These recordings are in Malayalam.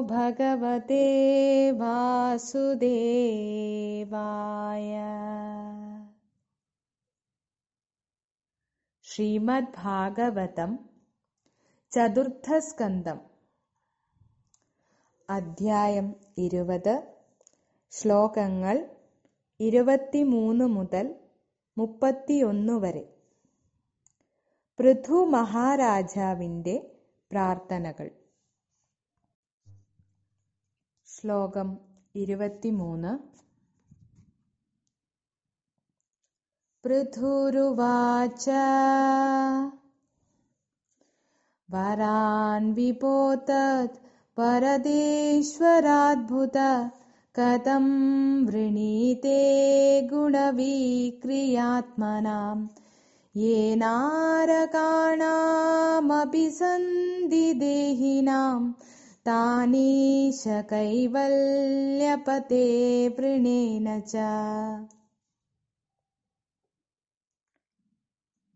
ഭഗവത്തെ വാസുദേവായ ശ്രീമദ് ശ്രീമദ്ഭാഗവതം ചതുർത്ഥസ്കന്ധം അധ്യായം ഇരുപത് ശ്ലോകങ്ങൾ ഇരുപത്തിമൂന്ന് മുതൽ മുപ്പത്തിയൊന്ന് വരെ. പൃഥു മഹാരാജാവിന്റെ പ്രാർത്ഥനകൾ. ശ്ലോകം ഇരുപത്തിമൂന്ന് पृथुरुवाच वरान् विपोतत् परदेश्वराद्भुत कथं वृणीते गुणविक्रियात्मनाम् येनारकाणामपि सन्धि താനീശ കൈവല്യപതേ പ്രണേന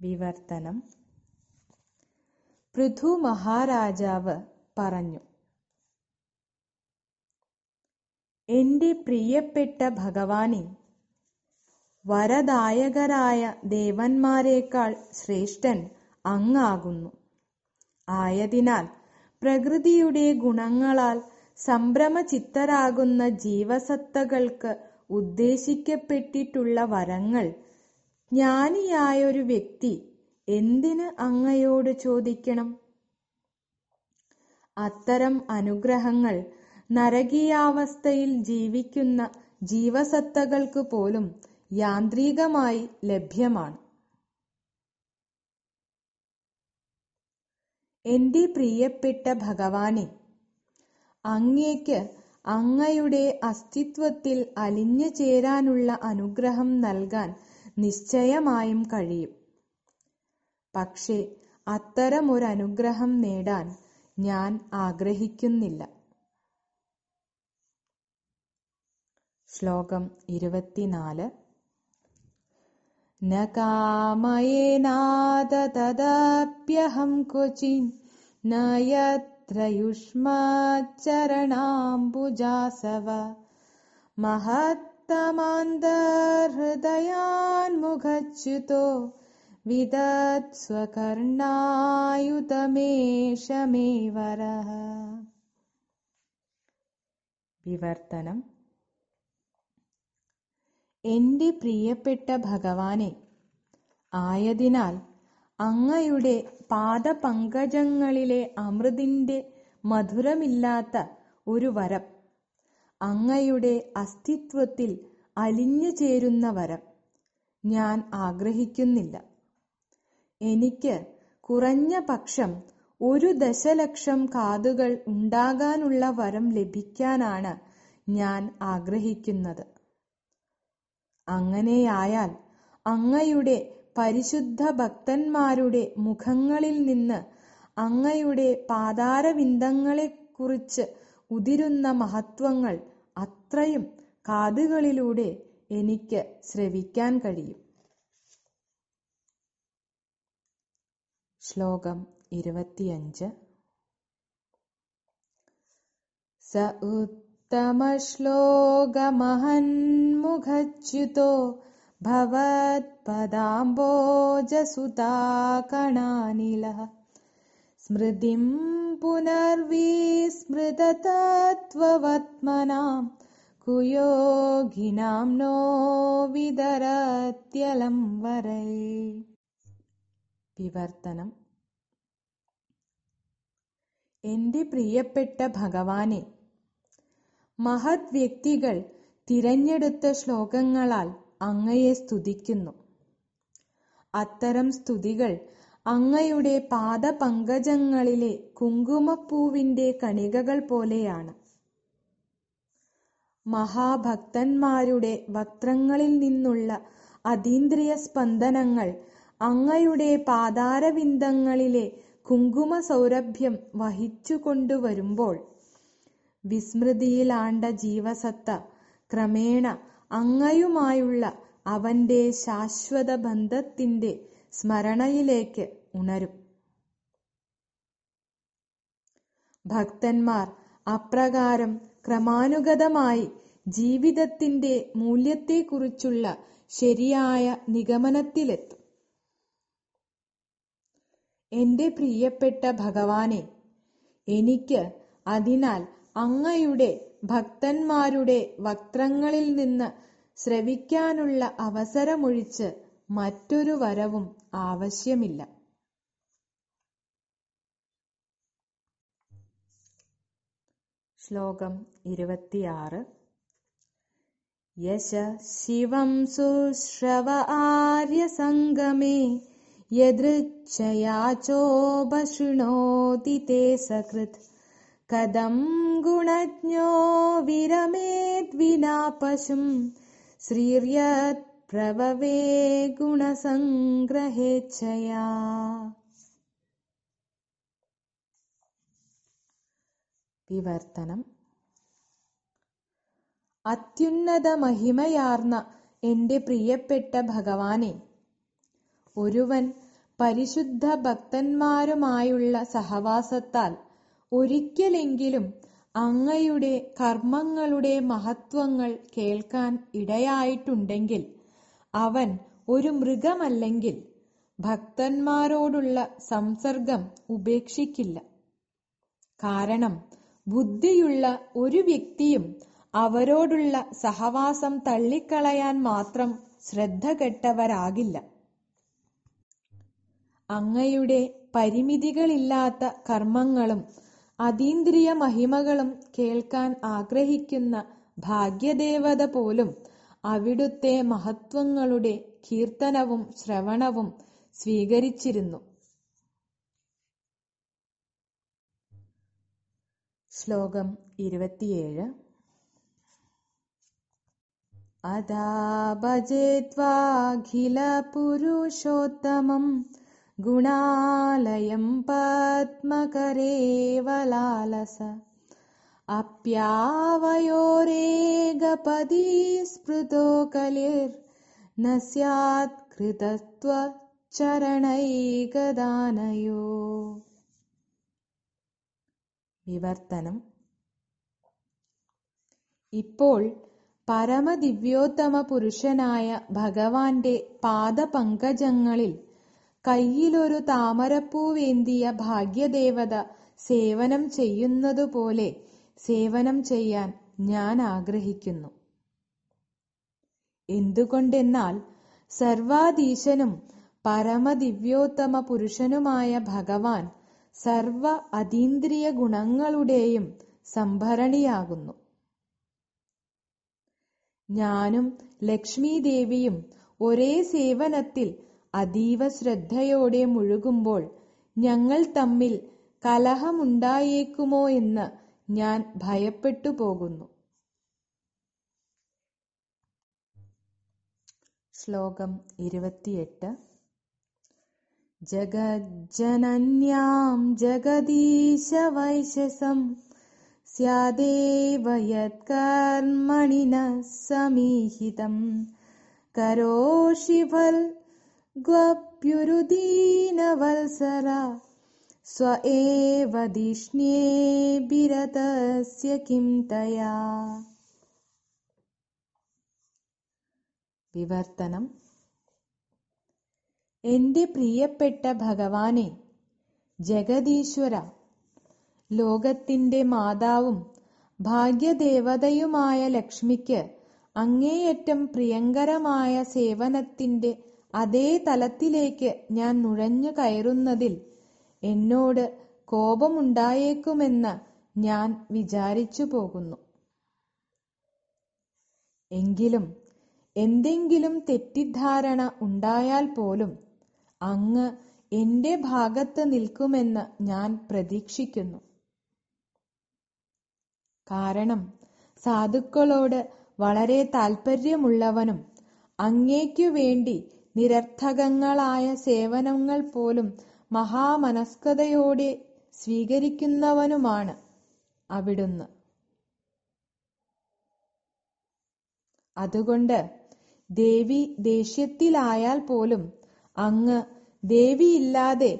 വിവർത്തനം പൃഥു മഹാരാജാവ് പറഞ്ഞു എന്റെ പ്രിയപ്പെട്ട ഭഗവാനെ വരദായകരായ ദേവന്മാരെക്കാൾ ശ്രേഷ്ഠൻ അങ്ങാകുന്നു ആയതിനാൽ പ്രകൃതിയുടെ ഗുണങ്ങളാൽ സംഭ്രമചിത്തരാകുന്ന ജീവസത്തകൾക്ക് ഉദ്ദേശിക്കപ്പെട്ടിട്ടുള്ള വരങ്ങൾ. ജ്ഞാനിയായ ഒരു വ്യക്തി എന്തിന് അങ്ങയോട് ചോദിക്കണം? അത്തരം അനുഗ്രഹങ്ങൾ നരകീയാവസ്ഥയിൽ ജീവിക്കുന്ന ജീവസത്തകൾക്ക് പോലും യാന്ത്രികമായി ലഭ്യമാണ്. എന്റെ പ്രിയപ്പെട്ട ഭഗവാനെ അങ്ങേക്ക് അങ്ങയുടെ അസ്തിത്വത്തിൽ അലിഞ്ഞു ചേരാനുള്ള അനുഗ്രഹം നൽകാൻ നിശ്ചയമായും കഴിയും. പക്ഷേ അത്തരമൊരനുഗ്രഹം നേടാൻ ഞാൻ ആഗ്രഹിക്കുന്നില്ല. ശ്ലോകം ഇരുപത്തിനാല്. न कामयेनाद तदप्यहं क्वचिन् न यत्र युष्मचरणाम्बुजासव महत्तमान्दहृदयान्मुखच्युतो विदत्स्वकर्णायुतमेष मे वरः विवर्तनम्। എന്റെ പ്രിയപ്പെട്ട ഭഗവാനെ ആയതിനാൽ അങ്ങയുടെ പാദപങ്കജങ്ങളിലെ അമൃതിന്റെ മധുരമില്ലാത്ത ഒരു വരം അങ്ങയുടെ അസ്തിത്വത്തിൽ അലിഞ്ഞു ചേരുന്ന വരം ഞാൻ ആഗ്രഹിക്കുന്നില്ല. എനിക്ക് കുറഞ്ഞ പക്ഷം ഒരു ദശലക്ഷം കാതുകൾ ഉണ്ടാകാനുള്ള വരം ലഭിക്കാനാണ് ഞാൻ ആഗ്രഹിക്കുന്നത്. അങ്ങനെയായാൽ അങ്ങയുടെ പരിശുദ്ധ ഭക്തന്മാരുടെ മുഖങ്ങളിൽ നിന്ന് അങ്ങയുടെ പാതാരവിന്ദങ്ങളെക്കുറിച്ച് ഉതിരുന്ന മഹത്വങ്ങൾ അത്രയും കാതുകളിലൂടെ എനിക്ക് ശ്രവിക്കാൻ കഴിയും. ശ്ലോകം ഇരുപത്തിയഞ്ച്. സ ഉത്തമശ്ലോകമഹന്മുഖച്യുതോ ഭവത്പദാംബോജസുതാകണാനിലഃ സ്മൃതിം പുനർവിസ്മൃതതത്വവത്മനാം കുയോഗിനാം നോ വിതരത്യലം വരൈ വിവർത്തനം എന്റെ പ്രിയപ്പെട്ട ഭഗവാനെ മഹത് വ്യക്തികൾ തിരഞ്ഞെടുത്ത ശ്ലോകങ്ങളാൽ അങ്ങയെ സ്തുതിക്കുന്നു. അത്തരം സ്തുതികൾ അങ്ങയുടെ പാദപങ്കജങ്ങളിലെ കുങ്കുമപ്പൂവിന്റെ കണികകൾ പോലെയാണ്. മഹാഭക്തന്മാരുടെ വക്ത്രങ്ങളിൽ നിന്നുള്ള അതീന്ദ്രിയ സ്പന്ദനങ്ങൾ അങ്ങയുടെ പാതാരവിന്ദങ്ങളിലെ കുങ്കുമ സൗരഭ്യം വഹിച്ചുകൊണ്ടുവരുമ്പോൾ വിസ്മൃതിയിലാണ്ട ജീവസത്ത ക്രമേണ അങ്ങയുമായുള്ള അവന്റെ ശാശ്വത ബന്ധത്തിന്റെ സ്മരണയിലേക്ക് ഉണരും. ഭക്തന്മാർ അപ്രകാരം ക്രമാനുഗതമായി ജീവിതത്തിന്റെ മൂല്യത്തെക്കുറിച്ചുള്ള ശരിയായ നിഗമനത്തിലെത്തും. എന്റെ പ്രിയപ്പെട്ട ഭഗവാനെ എനിക്ക് അതിനാൽ അങ്ങയുടെ ഭക്തന്മാരുടെ വക്ത്രങ്ങളിൽ നിന്ന് ശ്രവിക്കാനുള്ള അവസരമൊഴിച്ച് മറ്റൊരു വരവും ആവശ്യമില്ല. ശ്ലോകം ഇരുപത്തിയാറ്. യശ ശിവം സുശ്രവ ആര്യസംഗമേ യദൃച്ഛയാചോപശൃണോതി തേ സകൃത്. കഥം ഗുണജ്ഞോ വിരമേദ്വിനാ പശും ശ്രീര്യത് പ്രവവേ ഗുണസംഗ്രഹേച്ഛയാ വിവർത്തനം. അത്യുന്നത മഹിമയാർന്ന എന്റെ പ്രിയപ്പെട്ട ഭഗവാനെ ഒരുവൻ പരിശുദ്ധ ഭക്തന്മാരുമായുള്ള സഹവാസത്താൽ ഒരിക്കലെങ്കിലും അങ്ങയുടെ കർമ്മങ്ങളുടെ മഹത്വങ്ങൾ കേൾക്കാൻ ഇടയായിട്ടുണ്ടെങ്കിൽ അവൻ ഒരു മൃഗമല്ലെങ്കിൽ ഭക്തന്മാരോടുള്ള സംസർഗം ഉപേക്ഷിക്കില്ല. കാരണം ബുദ്ധിയുള്ള ഒരു വ്യക്തിയും അവരോടുള്ള സഹവാസം തള്ളിക്കളയാൻ മാത്രം ശ്രദ്ധ കെട്ടവരാകില്ല അങ്ങയുടെ പരിമിതികളില്ലാത്ത കർമ്മങ്ങളും അതീന്ദ്രിയ മഹിമകളും കേൾക്കാൻ ആഗ്രഹിക്കുന്ന ഭാഗ്യദേവത പോലും അവിടുത്തെ മഹത്വങ്ങളുടെ കീർത്തനവും ശ്രവണവും സ്വീകരിച്ചിരുന്നു. ശ്ലോകം ഇരുപത്തിയേഴ്. അതാ ഭജേത്വാഖില പുരുഷോത്തമം ഗുണാലയം പത്മകരേവലാലസ. അപ്യാവയോരേകപദീ സ്മൃതോ കലിർ ന സ്യാത് കൃതത്വ ചരണൈകദാനയോ വിവർത്തനം. ഇപ്പോൾ പരമദിവ്യോത്തമ പുരുഷനായ ഭഗവാന്റെ പാദപങ്കജങ്ങളിൽ കയ്യിലൊരു താമരപ്പൂവേന്തിയ ഭാഗ്യദേവത സേവനം ചെയ്യുന്നതുപോലെ സേവനം ചെയ്യാൻ ഞാൻ ആഗ്രഹിക്കുന്നു. എന്തുകൊണ്ടെന്നാൽ സർവാധീശനും പരമദിവ്യോത്തമ പുരുഷനുമായ ഭഗവാൻ സർവ അതീന്ദ്രിയ ഗുണങ്ങളുടെയും സംഭരണിയാകുന്നു. ഞാനും ലക്ഷ്മീദേവിയും ഒരേ സേവനത്തിൽ അതീവ ശ്രദ്ധയോടെ മുഴുകുമ്പോൾ ഞങ്ങൾ തമ്മിൽ കലഹമുണ്ടായേക്കുമോ എന്ന് ഞാൻ ഭയപ്പെട്ടു പോകുന്നു. ശ്ലോകം ഇരുപത്തിയെട്ട്. ജഗജ്ജനന്യാം ജഗദീശ വൈശസം സ്യാദേവ യത്കർമ്മണി സമീഹിതം കരോഷി ഫൽ കിം തയാ വിവർത്തനം എന്റെ പ്രിയപ്പെട്ട ഭഗവാനെ ജഗദീശ്വര ലോകത്തിന്റെ മാതാവും ഭാഗ്യദേവതയുമായ ലക്ഷ്മിക്ക് അങ്ങേയറ്റം പ്രിയങ്കരമായ സേവനത്തിന്റെ അതേ തലത്തിലേക്ക് ഞാൻ നുഴഞ്ഞു കയറുന്നതിൽ എന്നോട് കോപമുണ്ടായേക്കുമെന്ന് ഞാൻ വിചാരിച്ചു പോകുന്നു. എങ്കിലും എന്തെങ്കിലും തെറ്റിദ്ധാരണ ഉണ്ടായാൽ പോലും അങ്ങ് എന്റെ ഭാഗത്ത് നിൽക്കുമെന്ന് ഞാൻ പ്രതീക്ഷിക്കുന്നു. കാരണം സാധുക്കളോട് വളരെ താൽപ്പര്യമുള്ളവനും അങ്ങേക്കു വേണ്ടി നിരർത്ഥകങ്ങളായ സേവനങ്ങൾ പോലും മഹാമനസ്കതയോടെ സ്വീകരിക്കുന്നവനുമാണ് അവിടുന്ന്. അതുകൊണ്ട് ദേവി ദേഷ്യത്തിലായാൽ പോലും അങ്ങ് ദേവിയില്ലാതെ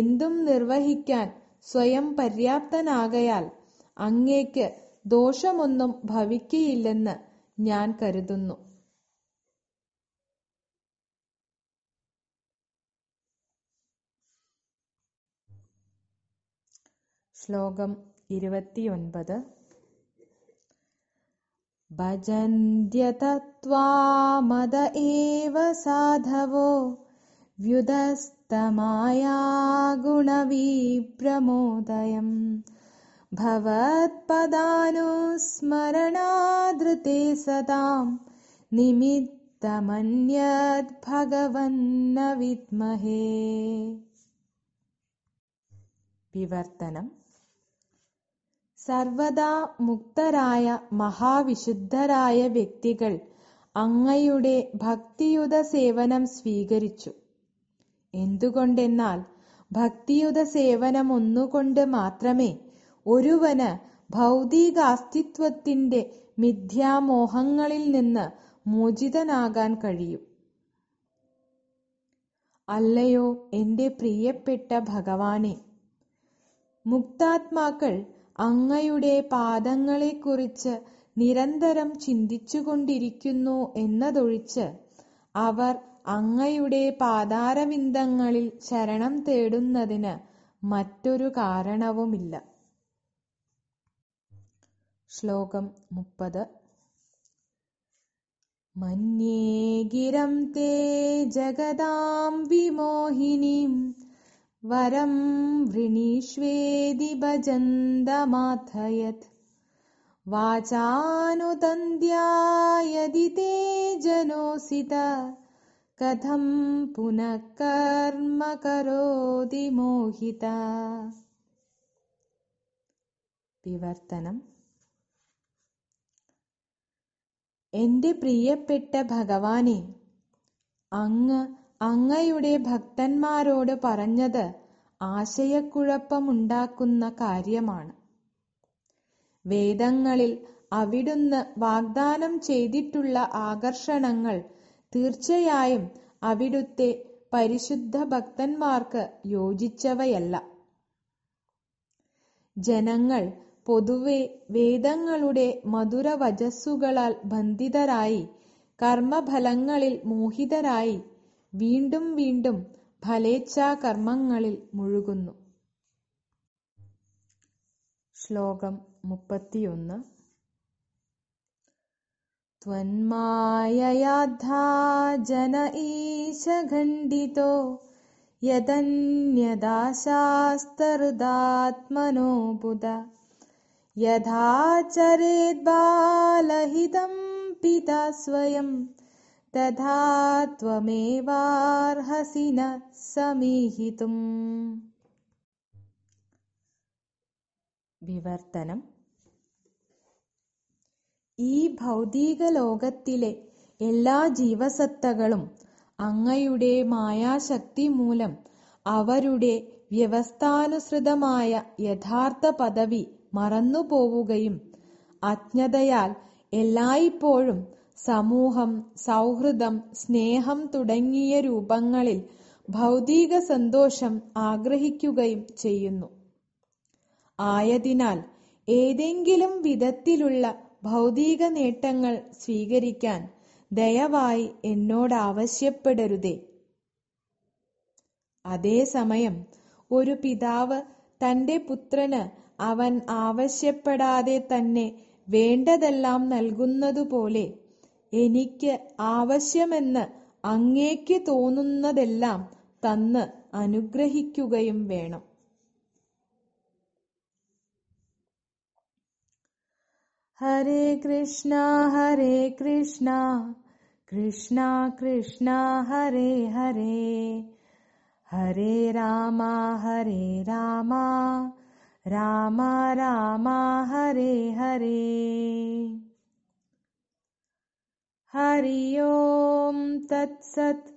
എന്തും നിർവഹിക്കാൻ സ്വയം പര്യാപ്തനാകയാൽ അങ്ങേക്ക് ദോഷമൊന്നും ഭവിക്കയില്ലെന്ന് ഞാൻ കരുതുന്നു. श्लोकम् इन्पत् भजन्त्यतत्त्वामद एव साधवो व्युदस्तमायागुणविप्रमोदयम् भवत्पदानुस्मरणादृते सताम् निमित्तमन्यद्भगवन्न विद्महे विवर्तनम् സർവദാ മുക്തരായ മഹാവിശുദ്ധരായ വ്യക്തികൾ അങ്ങയുടെ ഭക്തിയുത സേവനം സ്വീകരിച്ചു. എന്തുകൊണ്ടെന്നാൽ ഭക്തിയുത സേവനം ഒന്നുകൊണ്ട് മാത്രമേ ഒരുവന് ഭൗതികാസ്തിത്വത്തിന്റെ മിഥ്യാമോഹങ്ങളിൽ നിന്ന് മോചിതനാകാൻ കഴിയൂ. അല്ലയോ എന്റെ പ്രിയപ്പെട്ട ഭഗവാനെ മുക്താത്മാക്കൾ അങ്ങയുടെ പാദങ്ങളെക്കുറിച്ച് നിരന്തരം ചിന്തിച്ചുകൊണ്ടിരിക്കുന്നു എന്നതൊഴിച്ച് അവർ അങ്ങയുടെ പാതാരവിന്ദങ്ങളിൽ ശരണം തേടുന്നതിന് മറ്റൊരു കാരണവുമില്ല. ശ്ലോകം മുപ്പത്. മന്യേ ഗിരം തേ ജഗദാം വിമോഹിനീം വരം വൃണീഷ്വേദി ഭജന്തമാഥയത് വാചാനുതന്ധ്യായതി തേ ജനോസിത കഥം പുനഃ കർമ്മ കരോതി മോഹിത വിവർത്തനം എന്റെ പ്രിയപ്പെട്ട ഭഗവാനെ അങ്ങ് അങ്ങയുടെ ഭക്തന്മാരോട് പറഞ്ഞത് ആശയക്കുഴപ്പമുണ്ടാക്കുന്ന കാര്യമാണ്. വേദങ്ങളിൽ അവിടുന്ന് വാഗ്ദാനം ചെയ്തിട്ടുള്ള ആകർഷണങ്ങൾ തീർച്ചയായും അവിടുത്തെ പരിശുദ്ധ ഭക്തന്മാർക്ക് യോജിച്ചവയല്ല. ജനങ്ങൾ പൊതുവെ വേദങ്ങളുടെ മധുരവചസ്സുകളാൽ ബന്ധിതരായി കർമ്മഫലങ്ങളിൽ മോഹിതരായി വീണ്ടും വീണ്ടും ഫലേച്ഛാ കർമ്മങ്ങളിൽ മുഴുകുന്നു. ശ്ലോകം മുപ്പത്തിയൊന്ന്. ജന ഈശഖണ്ഡിതോ യദന്യദാശാസ്തരുദാത്മനോ ബുധ യഥാചരേദ്ബാലഹിതം പിതാ സ്വയം ന സമീഹിതും വിവർത്തനം ഈ ഭൗതിക ലോകത്തിലെ എല്ലാ ജീവസത്തകളും അങ്ങയുടെ മായാശക്തി മൂലം അവരുടെ വ്യവസ്ഥാനുസൃതമായ യഥാർത്ഥ പദവി മറന്നുപോവുകയും അജ്ഞതയാൽ എല്ലായ്പ്പോഴും സമൂഹം സൗഹൃദം സ്നേഹം തുടങ്ങിയ രൂപങ്ങളിൽ ഭൗതിക സന്തോഷം ആഗ്രഹിക്കുകയും ചെയ്യുന്നു. ആയതിനാൽ ഏതെങ്കിലും വിധത്തിലുള്ള ഭൗതിക നേട്ടങ്ങൾ സ്വീകരിക്കാൻ ദയവായി എന്നോട് ആവശ്യപ്പെടരുതേ. അതേസമയം ഒരു പിതാവ് തന്റെ പുത്രന് അവൻ ആവശ്യപ്പെടാതെ തന്നെ വേണ്ടതെല്ലാം നൽകുന്നതുപോലെ എനിക്ക് ആവശ്യമെന്ന് അങ്ങേക്ക് തോന്നുന്നതെല്ലാം തന്ന് അനുഗ്രഹിക്കുകയും വേണം. ഹരേ കൃഷ്ണ ഹരേ കൃഷ്ണ കൃഷ്ണ കൃഷ്ണ ഹരേ ഹരേ. ഹരേ രാമ ഹരേ രാമ രാമ രാമ ഹരേ ഹരേ. हरि ओम् तत्सत्